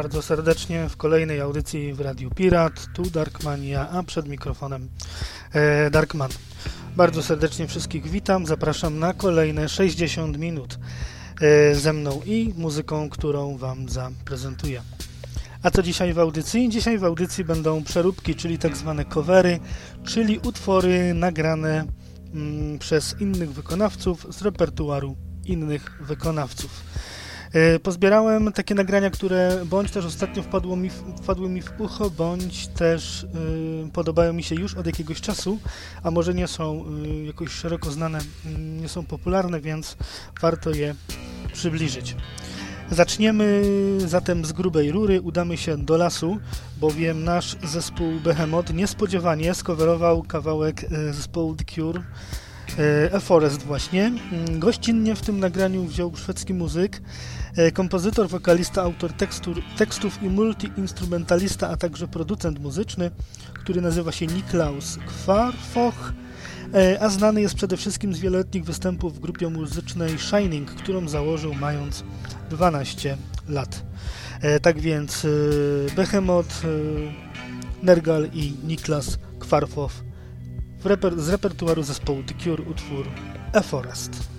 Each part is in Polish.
Bardzo serdecznie w kolejnej audycji w Radiu Pirat. Tu Darkmania, a przed mikrofonem e, Darkman. Bardzo serdecznie wszystkich witam. Zapraszam na kolejne 60 minut e, ze mną i muzyką, którą Wam zaprezentuję. A co dzisiaj w audycji? Dzisiaj w audycji będą przeróbki, czyli tak zwane covery, czyli utwory nagrane mm, przez innych wykonawców z repertuaru innych wykonawców. E, pozbierałem takie nagrania, które bądź też ostatnio wpadło mi, wpadły mi w ucho, bądź też y, podobają mi się już od jakiegoś czasu, a może nie są y, jakoś szeroko znane, y, nie są popularne, więc warto je przybliżyć. Zaczniemy zatem z grubej rury, udamy się do lasu, bowiem nasz zespół Behemoth niespodziewanie skowerował kawałek zespołu The Cure E Forest właśnie. Mm, gościnnie w tym nagraniu wziął szwedzki muzyk, e, kompozytor, wokalista, autor tekstur, tekstów i multi-instrumentalista, a także producent muzyczny, który nazywa się Niklaus Kwarfoch, e, a znany jest przede wszystkim z wieloletnich występów w grupie muzycznej Shining, którą założył mając 12 lat. E, tak więc Behemoth, Nergal i Niklas Kwarfow reper z repertuaru zespołu The Cure utwór A Forest.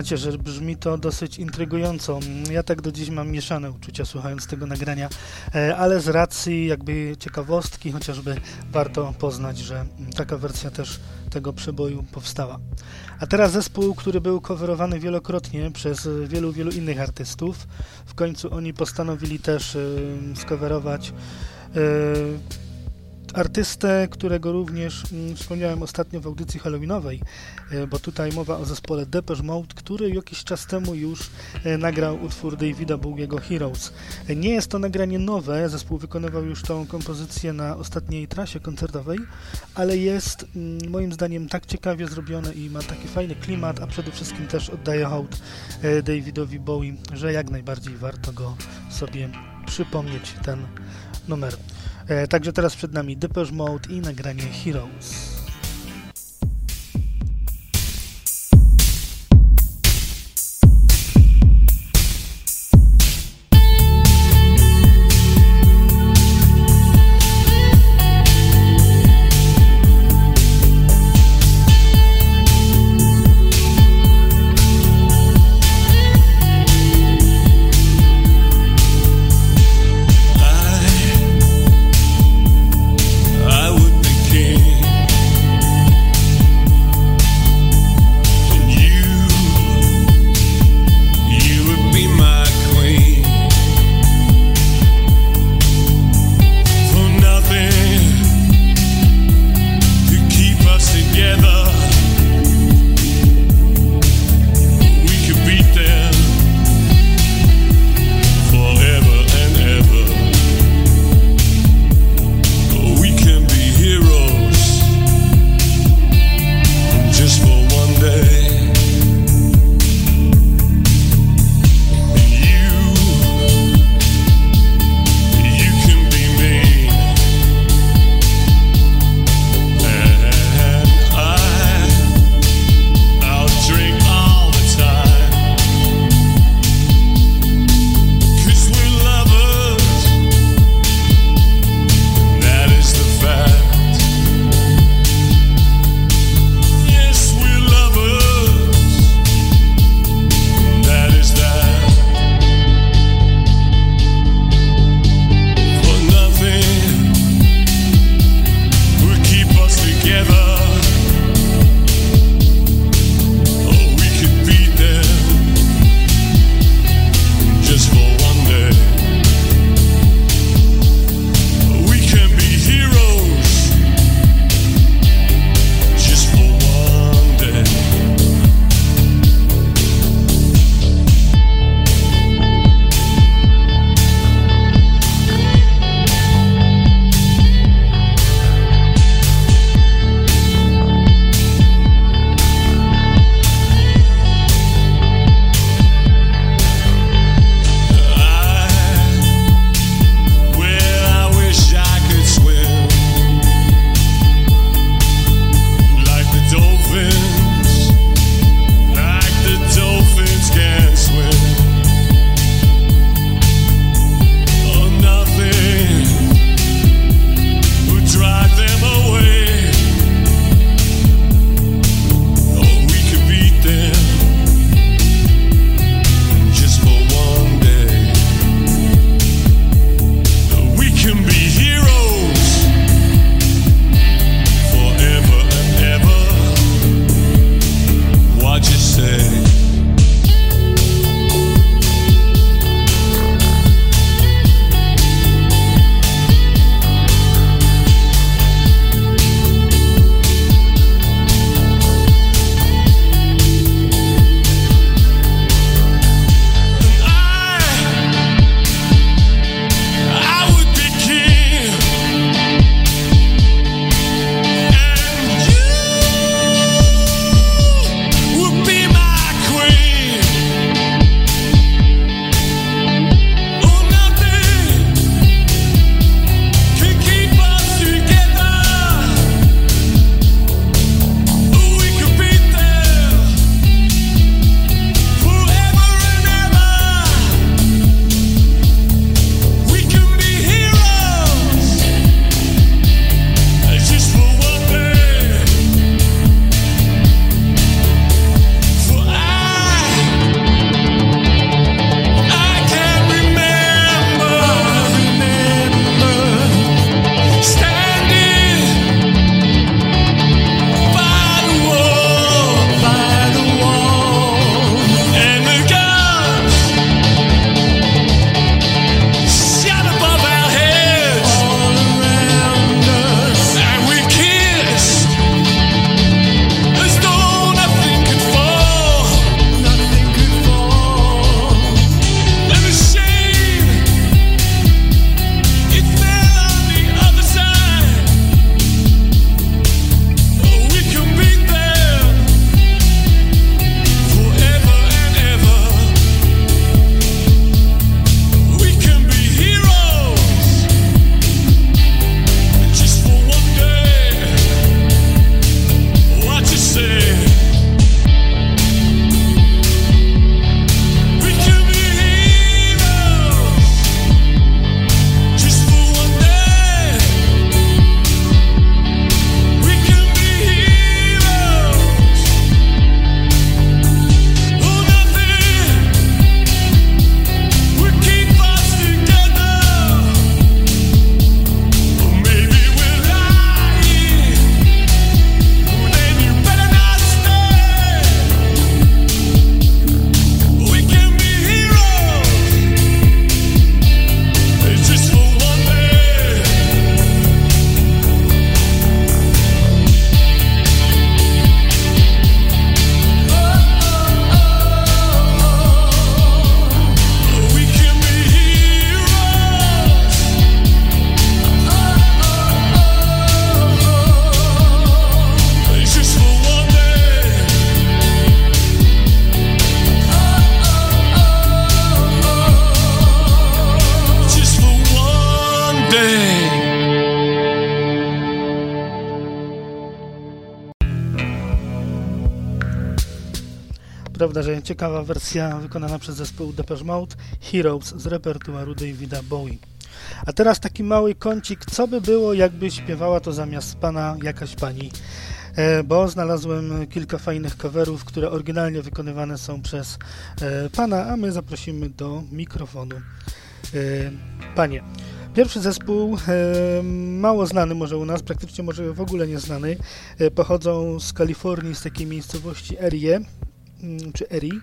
Przyznacie, że brzmi to dosyć intrygująco. Ja tak do dziś mam mieszane uczucia słuchając tego nagrania, e, ale z racji jakby ciekawostki chociażby warto poznać, że taka wersja też tego przeboju powstała. A teraz zespół, który był coverowany wielokrotnie przez wielu, wielu innych artystów. W końcu oni postanowili też e, skowerować e, artystę, którego również mm, wspomniałem ostatnio w audycji halloweenowej, e, bo tutaj mowa o zespole Depeche Mode, który jakiś czas temu już e, nagrał utwór Davida Bowiego Heroes. E, nie jest to nagranie nowe, zespół wykonywał już tą kompozycję na ostatniej trasie koncertowej, ale jest mm, moim zdaniem tak ciekawie zrobione i ma taki fajny klimat, a przede wszystkim też oddaje hołd Davidowi Bowie, że jak najbardziej warto go sobie przypomnieć ten numer. E, także teraz przed nami Depeche Mode i nagranie Heroes. Ciekawa wersja wykonana przez zespół Depeche Mode Heroes z repertuaru Davida Bowie. A teraz taki mały kącik, co by było, jakby śpiewała to zamiast pana jakaś pani E, bo znalazłem kilka fajnych coverów, które oryginalnie wykonywane są przez e, pana, a my zaprosimy do mikrofonu e, panie. Pierwszy zespół, mało znany może u nas, praktycznie może w ogóle nieznany, pochodzą z Kalifornii, z takiej miejscowości Erie, czy Erie,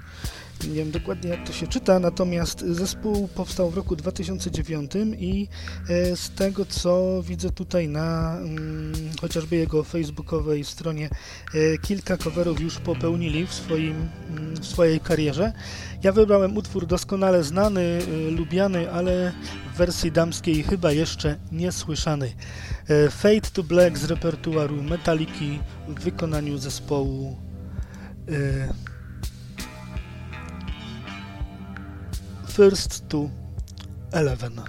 nie wiem dokładnie jak to się czyta, natomiast zespół powstał w roku 2009 i e, z tego co widzę tutaj na mm, chociażby jego facebookowej stronie e, kilka coverów już popełnili w, swoim, mm, w swojej karierze. Ja wybrałem utwór doskonale znany, e, lubiany, ale w wersji damskiej chyba jeszcze niesłyszany. Fade to Black z repertuaru Metaliki w wykonaniu zespołu first to 11.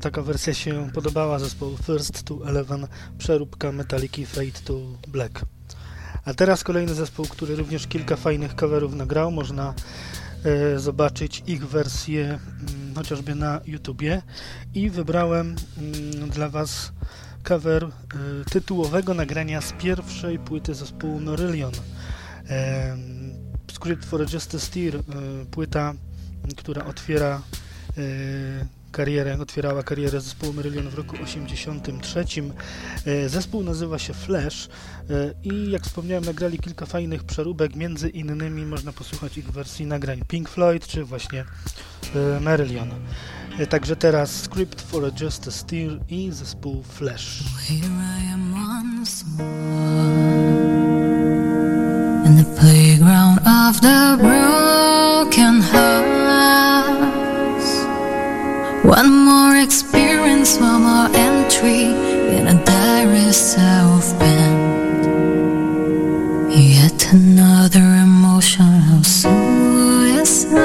taka wersja się podobała zespołu First to Eleven, przeróbka Metallica Fade to Black. A teraz kolejny zespół, który również kilka fajnych coverów nagrał. Można e, zobaczyć ich wersję mm, chociażby na YouTubie. I wybrałem mm, dla Was cover e, tytułowego nagrania z pierwszej płyty zespołu Norillion. E, Script for a Justice Tear, płyta, która otwiera karierę, otwierała karierę zespołu Marillion w roku 83. E, zespół nazywa się Flash e, i jak wspomniałem nagrali kilka fajnych przeróbek, między innymi można posłuchać ich wersji nagrań Pink Floyd czy właśnie e, Marillion. Także teraz Script for a Just Steer i zespół Flash. In the playground of the broken heart One more experience, one more entry in a diary self-bent. Yet another emotion of suicide.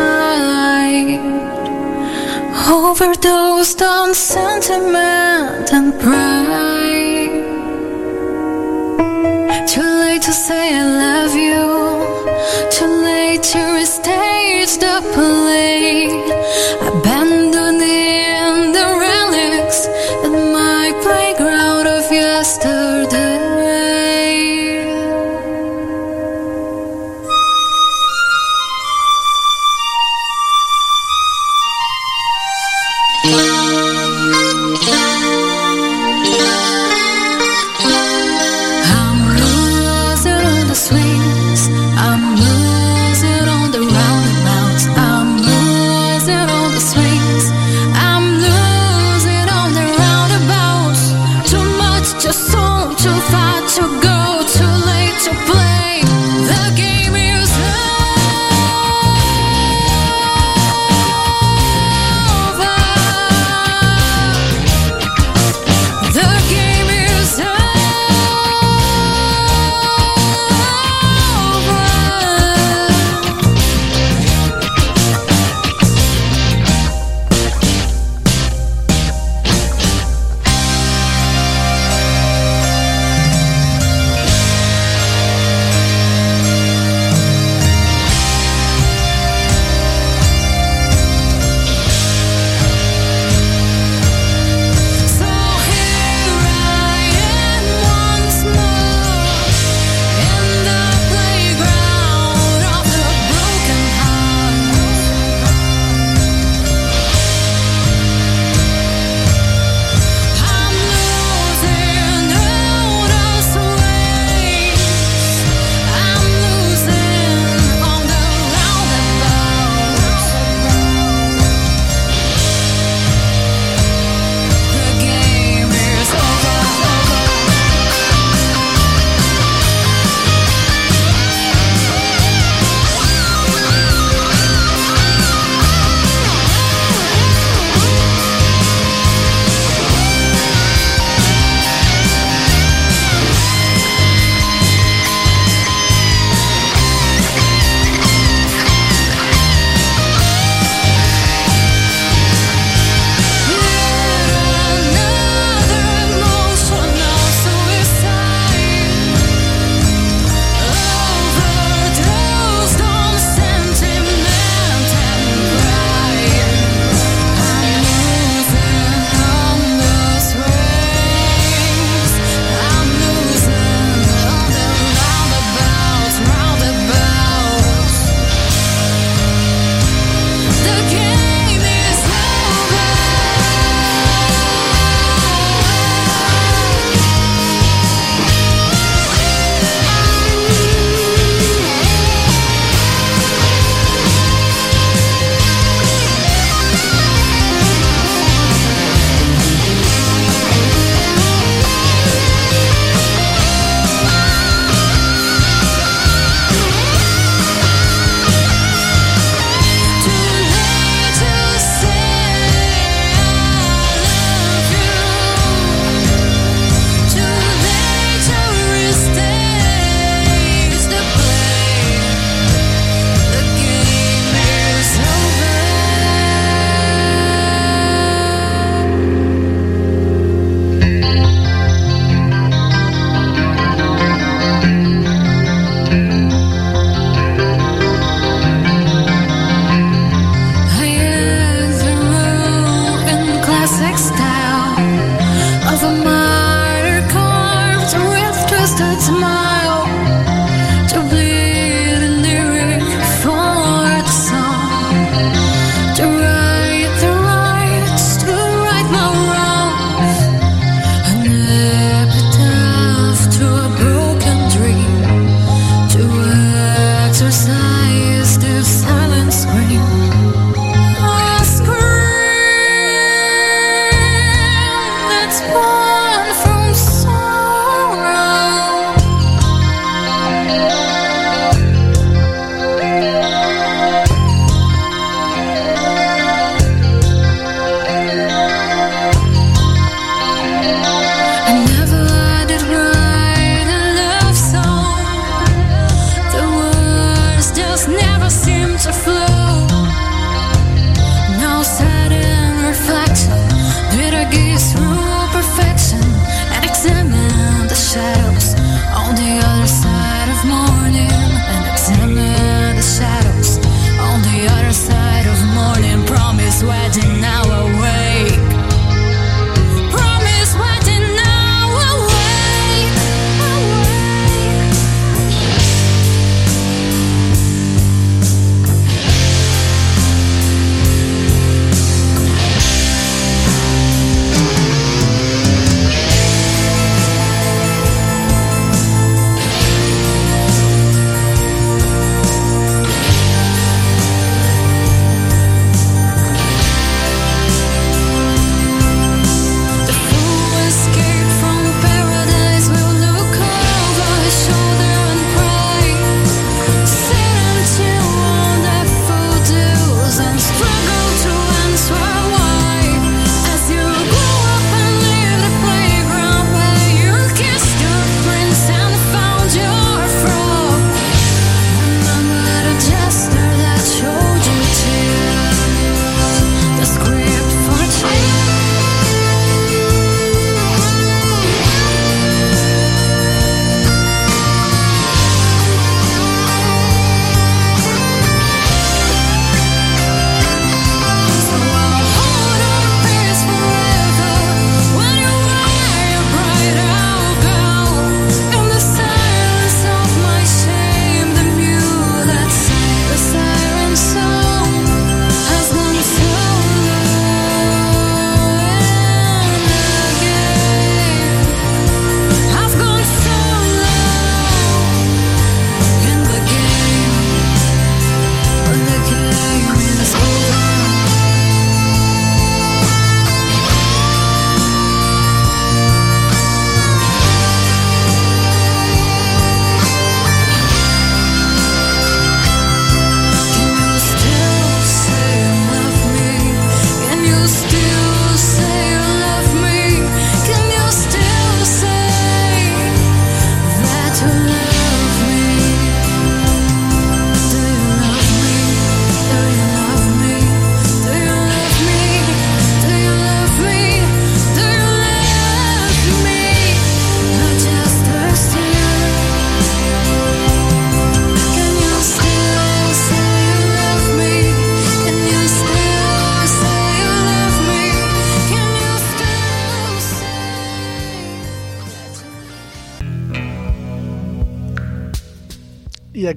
Overdosed on sentiment and pride. Too late to say I love you. Too late to restage the play.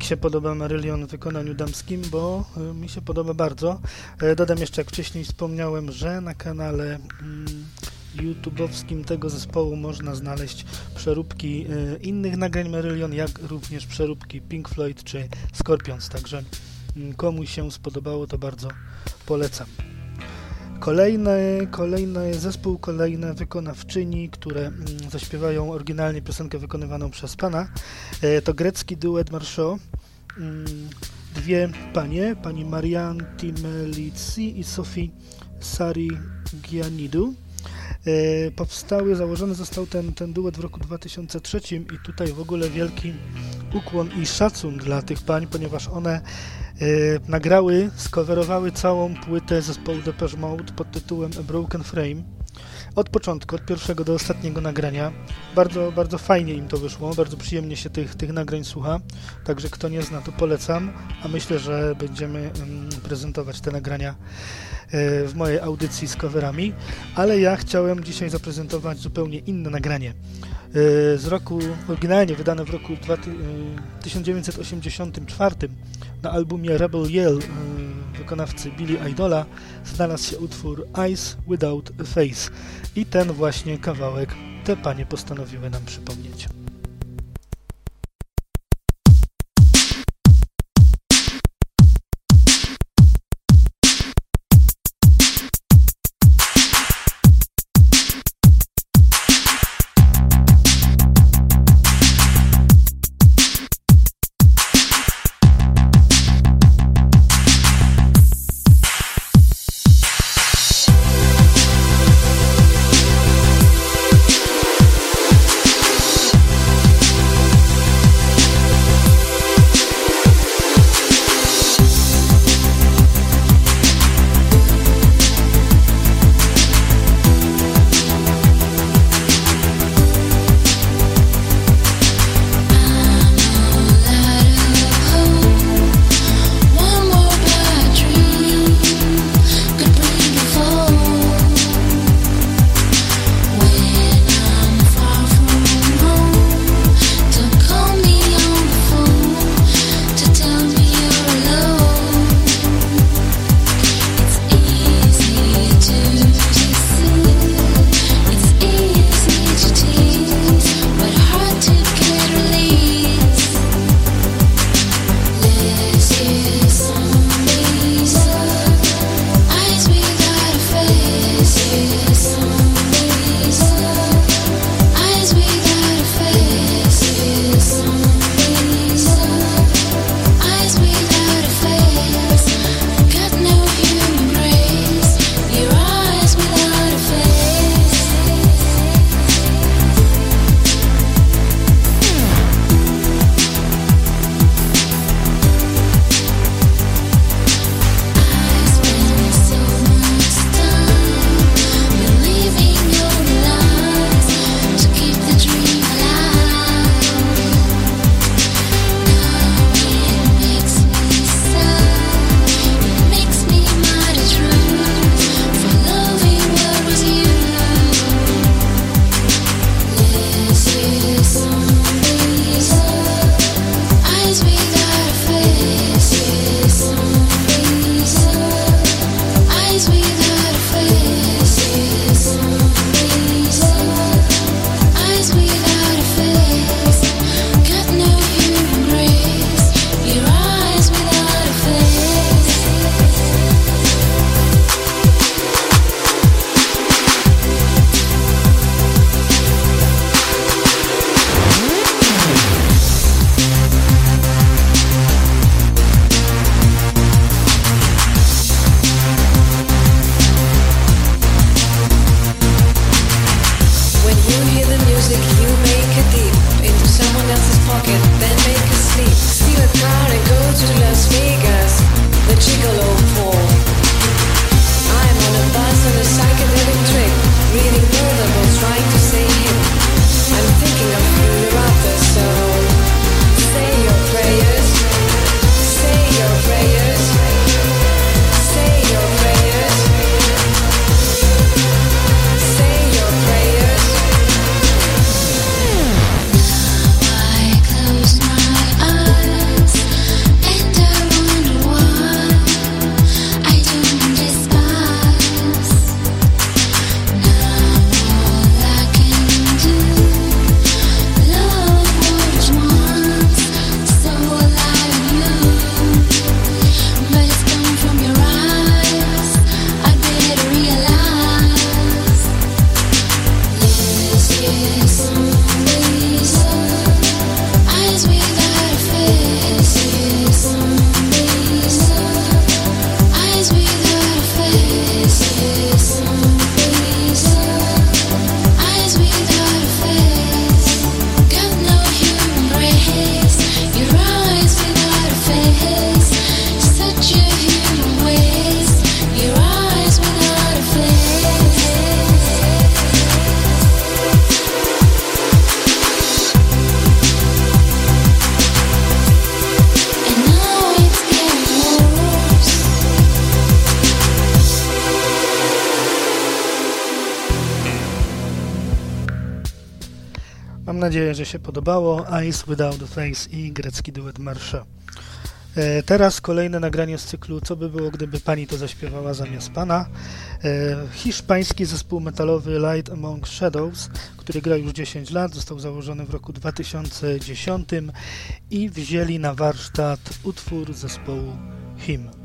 Się podoba Marylion w wykonaniu damskim, bo y, mi się podoba bardzo. E, dodam jeszcze, jak wcześniej wspomniałem, że na kanale mm, YouTube'owskim tego zespołu można znaleźć przeróbki y, innych nagrań Marylion, jak również przeróbki Pink Floyd czy Scorpions, także mm, komuś się spodobało, to bardzo polecam. Kolejny, kolejny zespół, kolejne wykonawczyni, które mm, zaśpiewają oryginalnie piosenkę wykonywaną przez pana, e, to grecki duet Marceau. Dwie panie, pani Marianne Timelici i Sofii Sarigianidu. E, powstały, założony został ten, ten duet w roku 2003 i tutaj w ogóle wielki ukłon i szacun dla tych pań, ponieważ one nagrały, skowerowały całą płytę zespołu Depeche Mode pod tytułem A Broken Frame. Od początku, od pierwszego do ostatniego nagrania. Bardzo, bardzo fajnie im to wyszło, bardzo przyjemnie się tych, tych nagrań słucha. Także kto nie zna, to polecam. A myślę, że będziemy mm, prezentować te nagrania e, w mojej audycji z coverami. Ale ja chciałem dzisiaj zaprezentować zupełnie inne nagranie. E, z roku, oryginalnie wydane w roku 1984 na albumie Rebel Yell y, wykonawcy Billy Idola znalazł się utwór Eyes Without a Face i ten właśnie kawałek te panie postanowiły nam przypomnieć. Podobało. Ice Without a Face i grecki duet Marsze. E, teraz kolejne nagranie z cyklu Co by było, gdyby pani to zaśpiewała zamiast pana. E, hiszpański zespół metalowy Light Among Shadows, który gra już 10 lat, został założony w roku 2010 i wzięli na warsztat utwór zespołu Him.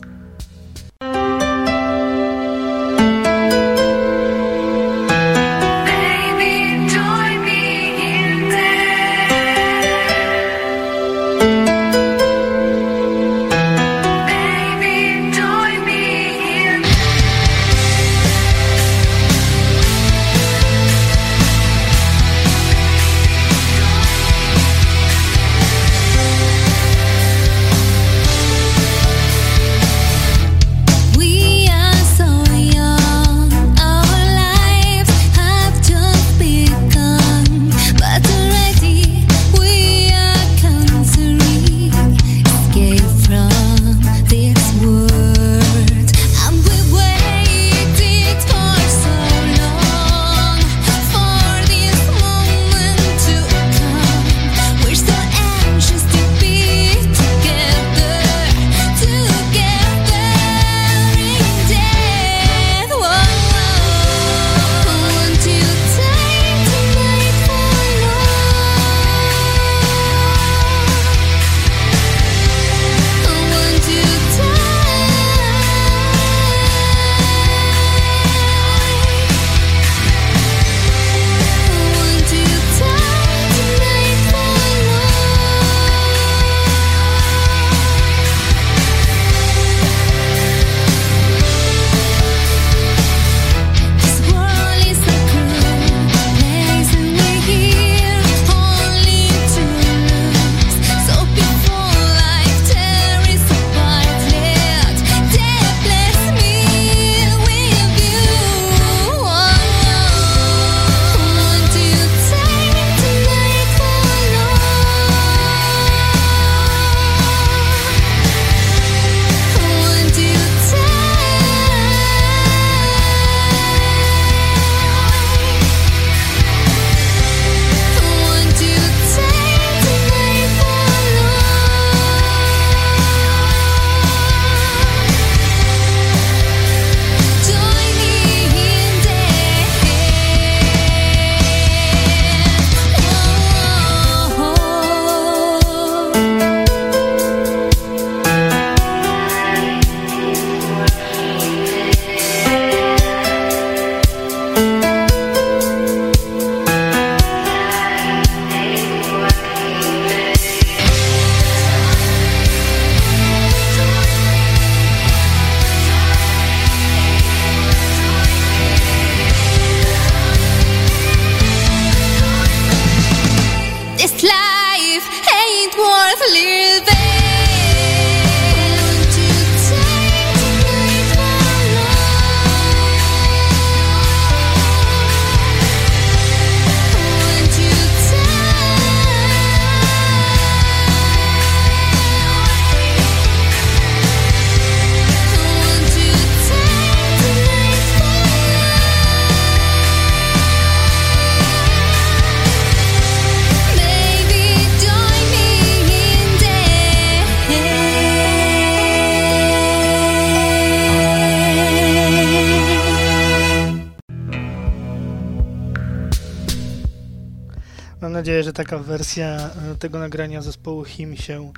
Taka wersja e, tego nagrania zespołu Him się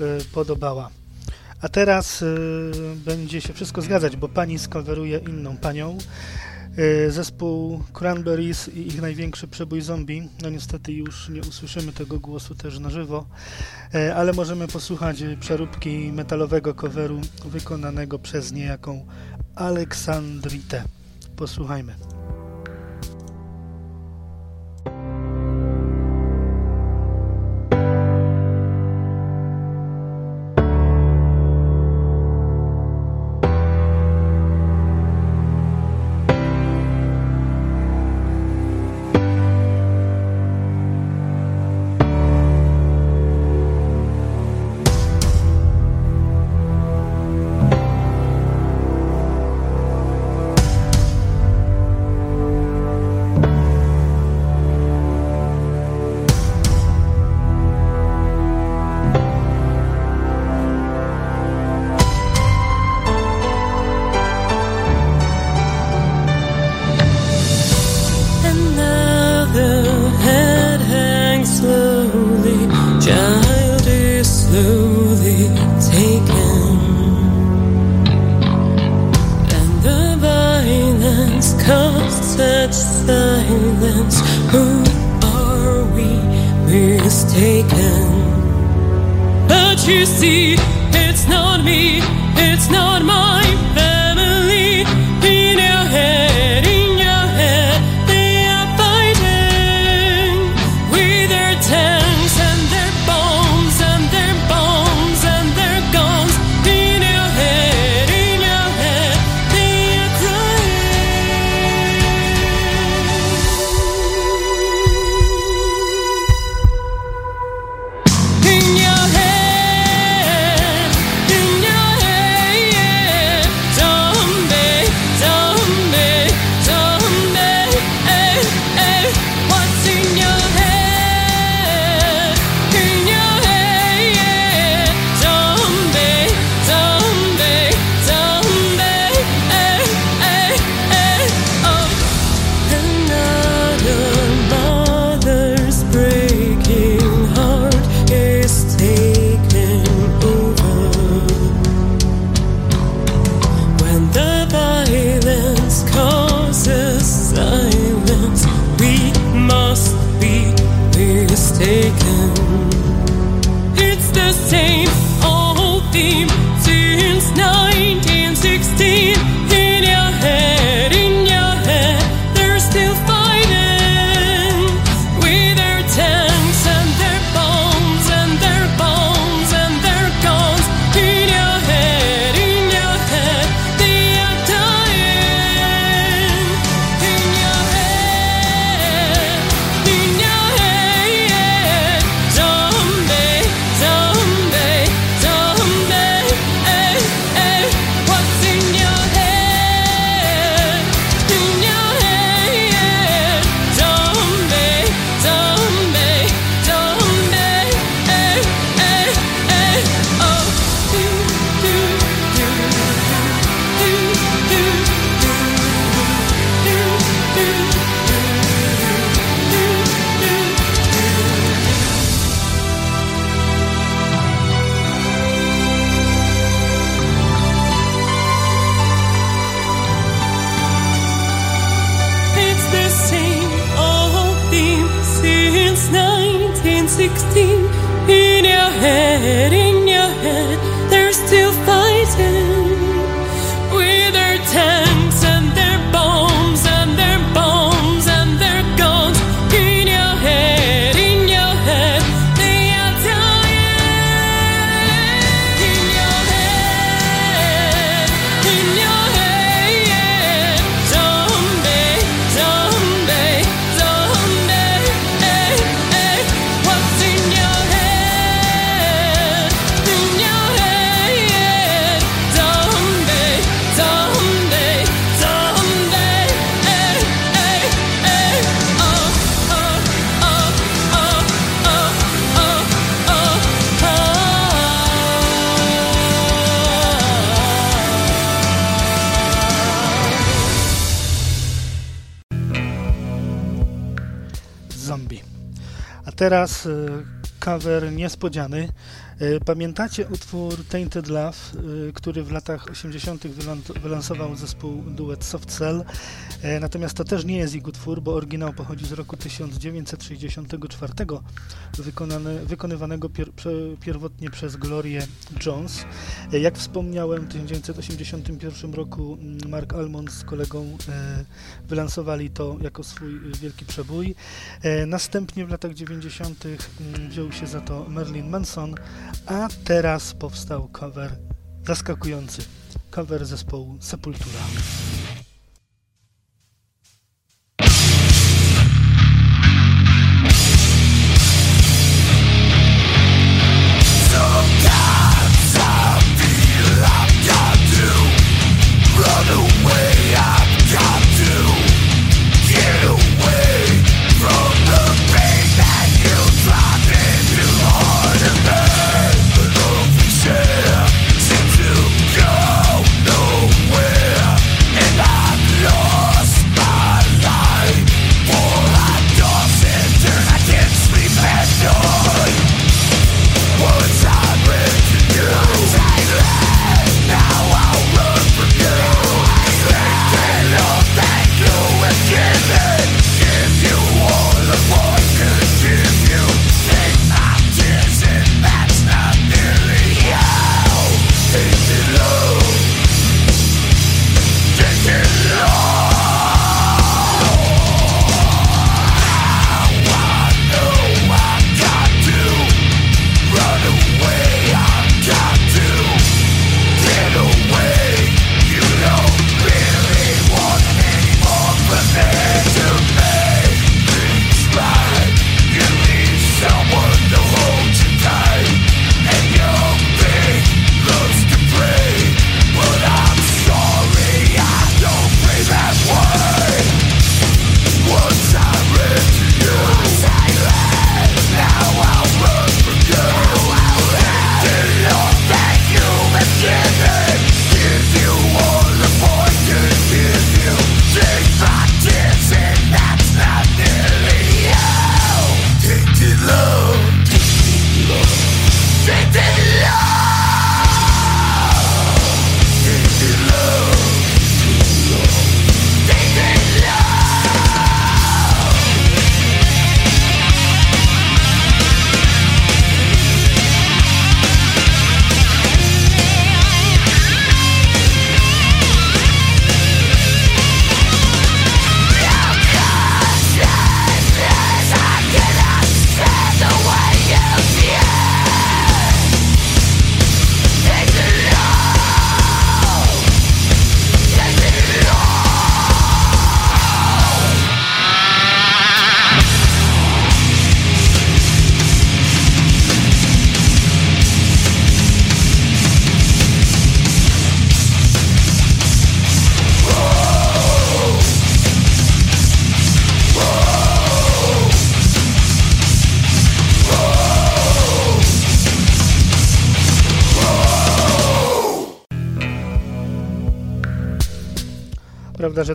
e, podobała. A teraz e, będzie się wszystko zgadzać, bo pani skoweruje inną panią. Zespół Cranberries i ich największy przebój zombie. No niestety już nie usłyszymy tego głosu też na żywo, ale możemy posłuchać przeróbki metalowego coveru wykonanego przez niejaką Aleksandritę. Posłuchajmy. teraz y, cover niespodziany. E, pamiętacie utwór Tainted Love, e, który w latach 80. wylansował zespół duet Soft Cell. E, natomiast to też nie jest ich utwór, bo oryginał pochodzi z roku 1964, wykonywanego pier pierwotnie przez Glorię Jones. Jak wspomniałem, w 1981 roku mm, Mark Almond z kolegą wylansowali to jako swój wielki przebój. Następnie w latach 90. Mm, wziął się za to Merlin Manson, a teraz powstał cover zaskakujący, cover zespołu Sepultura.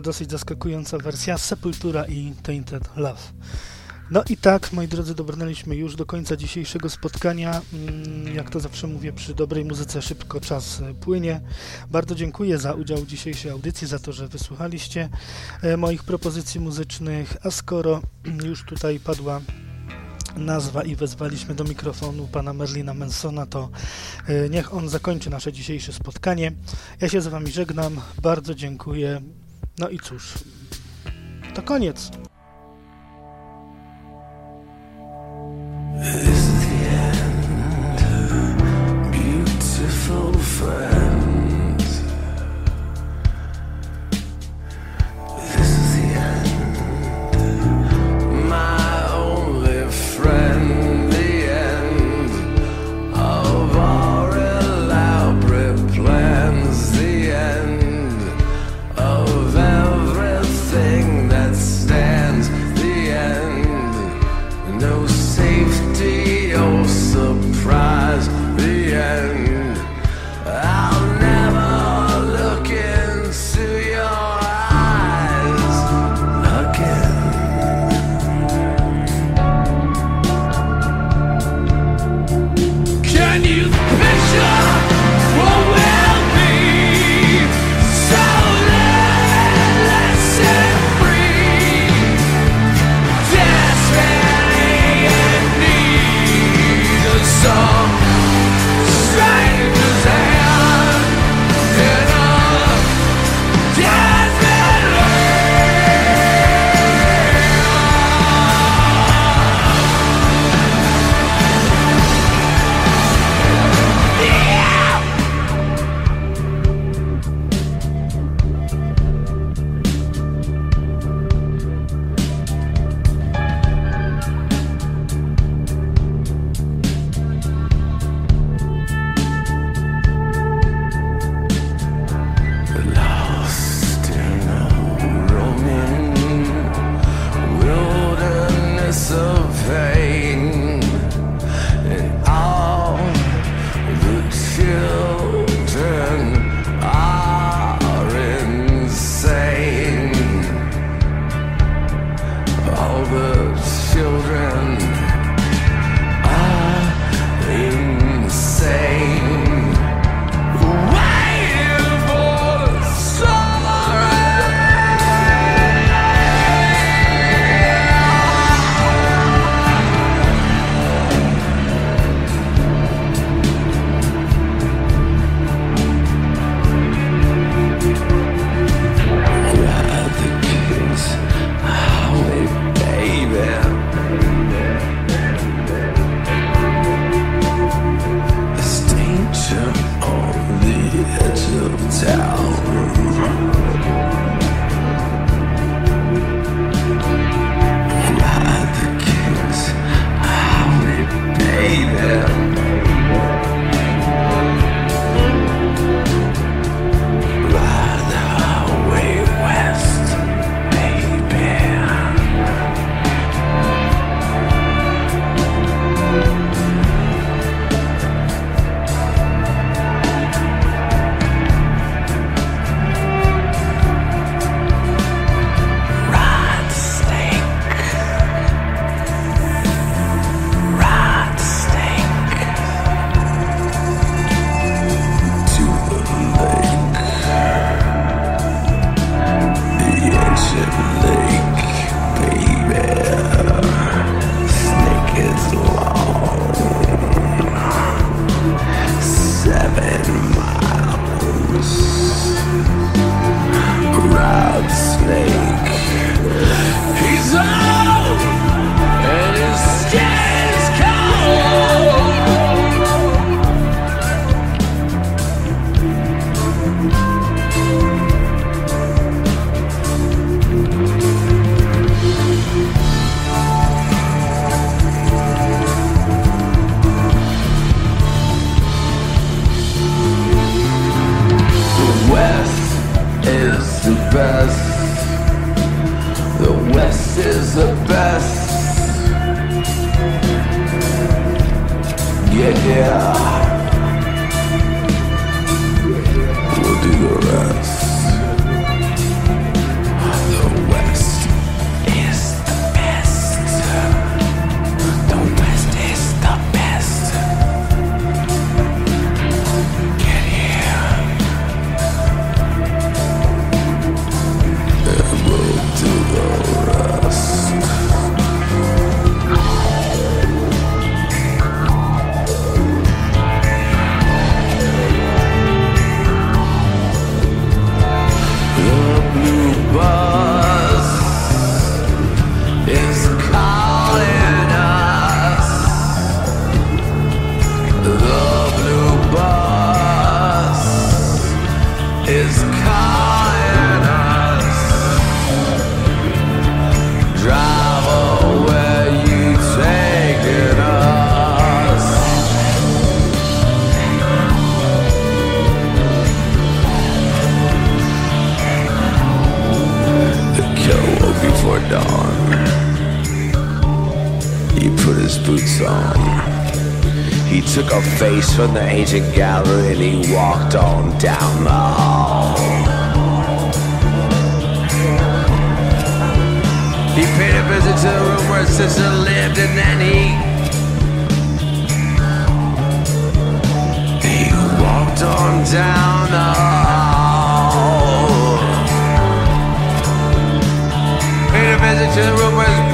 Dosyć zaskakująca wersja Sepultura i Tainted Love. No i tak, moi drodzy, dobrnęliśmy już do końca dzisiejszego spotkania. Mm, jak to zawsze mówię, przy dobrej muzyce szybko czas e, płynie. Bardzo dziękuję za udział w dzisiejszej audycji, za to, że wysłuchaliście e, moich propozycji muzycznych. A skoro już tutaj padła nazwa i wezwaliśmy do mikrofonu pana Merlina Mansona, to e, niech on zakończy nasze dzisiejsze spotkanie. Ja się z wami żegnam, bardzo dziękuję. No i cóż, to koniec. Is the end, beautiful friend. Ancient gallery walked on down the hall. He paid a visit to the room where his sister lived and then he He walked on down the hall Paid a visit to the room where his